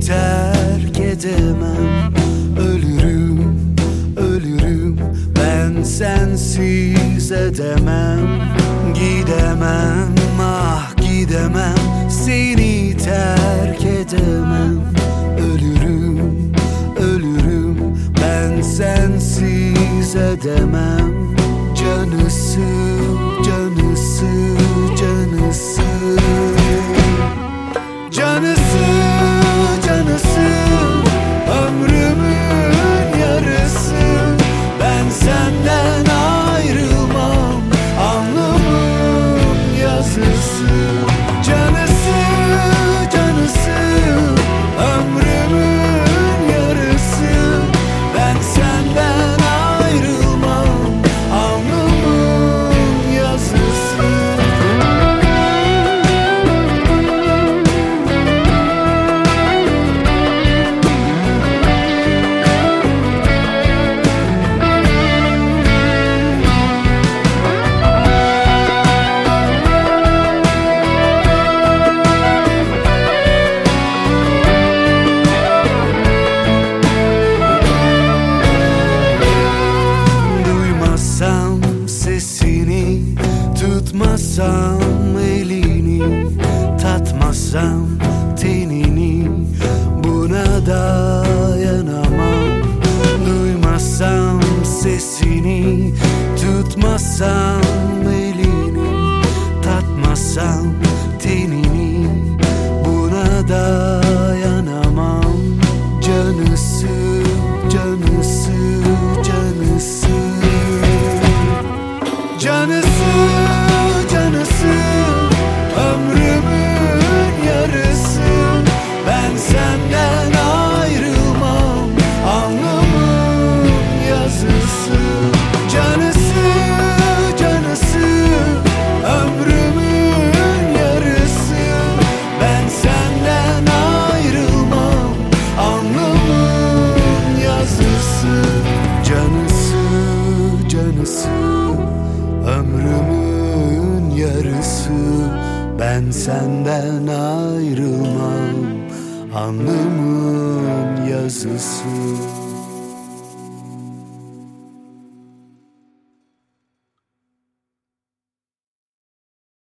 terk edemem. Ölürüm, ölürüm. Ben sensiz edemem. Gidemem, ah gidemem. Seni terk edemem. Ölürüm, ölürüm. Ben sensiz edemem senden Tutmasam elini Tatmasam tenini Buna dayanamam. Duymasam sesini Tutmasam elini Tatmasam tenini Buna dayanamam. Canısı, canısı, canısı. Canısı, yarısı. Ben senden ayrılmam. Alnımın yazısı